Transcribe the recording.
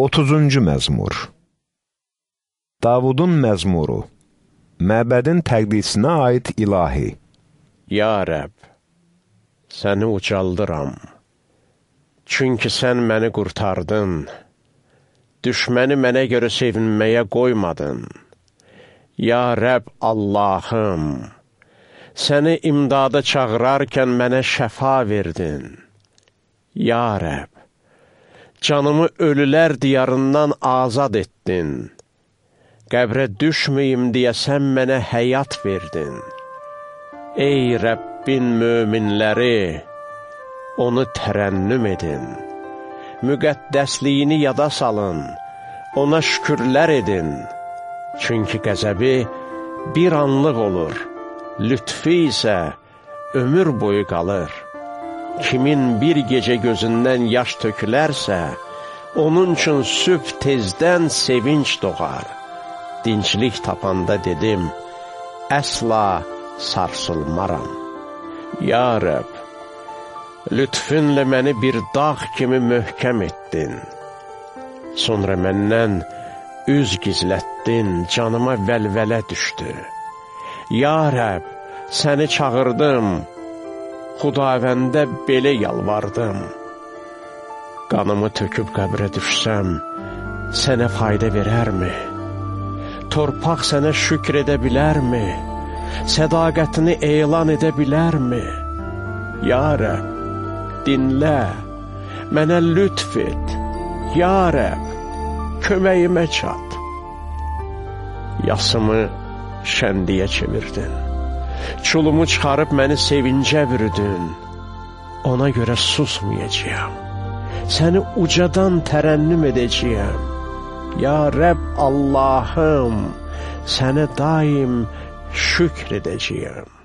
30-cu məzmur Davudun məzmuru Məbədin təqdisinə aid ilahi Ya Rəb, səni ucaldıram. Çünki sən məni qurtardın. Düşməni mənə görə sevinməyə qoymadın. Ya Rəb Allahım, səni imdada çağırarkən mənə şəfa verdin. Ya Rəb, Canımı ölülər diyarından azad etdin. Qəbrə düşməyim deyə sən mənə həyat verdin. Ey Rəbbin möminləri, onu tərənnüm edin. Müqəddəsliyini yada salın, ona şükürlər edin. Çünki qəzəbi bir anlıq olur, lütfi isə ömür boyu qalır. Kimin bir gecə gözündən yaş tökülərsə, onun üçün sübh tezdən sevinç doğar. Dinclik tapanda dedim, əsla sarsılmaram. Ya Rəb, lütfünlə məni bir dağ kimi möhkəm etdin. Sonra məndən üz gizlətdin, canıma vəlvələ düşdü. Ya Rəb, səni çağırdım, Xudavəndə belə yalvardım. Qanımı töküb qəbrə düşsəm, sənə fayda verərmi? Torpaq sənə şükr edə bilərmi? Sədaqətini elan edə bilərmi? Ya Rəb, dinlə, mənə lütf et. Ya Rəb, köməyimə çat. Yasımı şənliyə çevirdin. Çulumu çıxarıb məni sevincə bürüdün. Ona görə susmayacağam. Səni ucadan tərənnüm edəcəyəm. Ya Rəbb Allahım, sənə daim şükr edəcəyəm.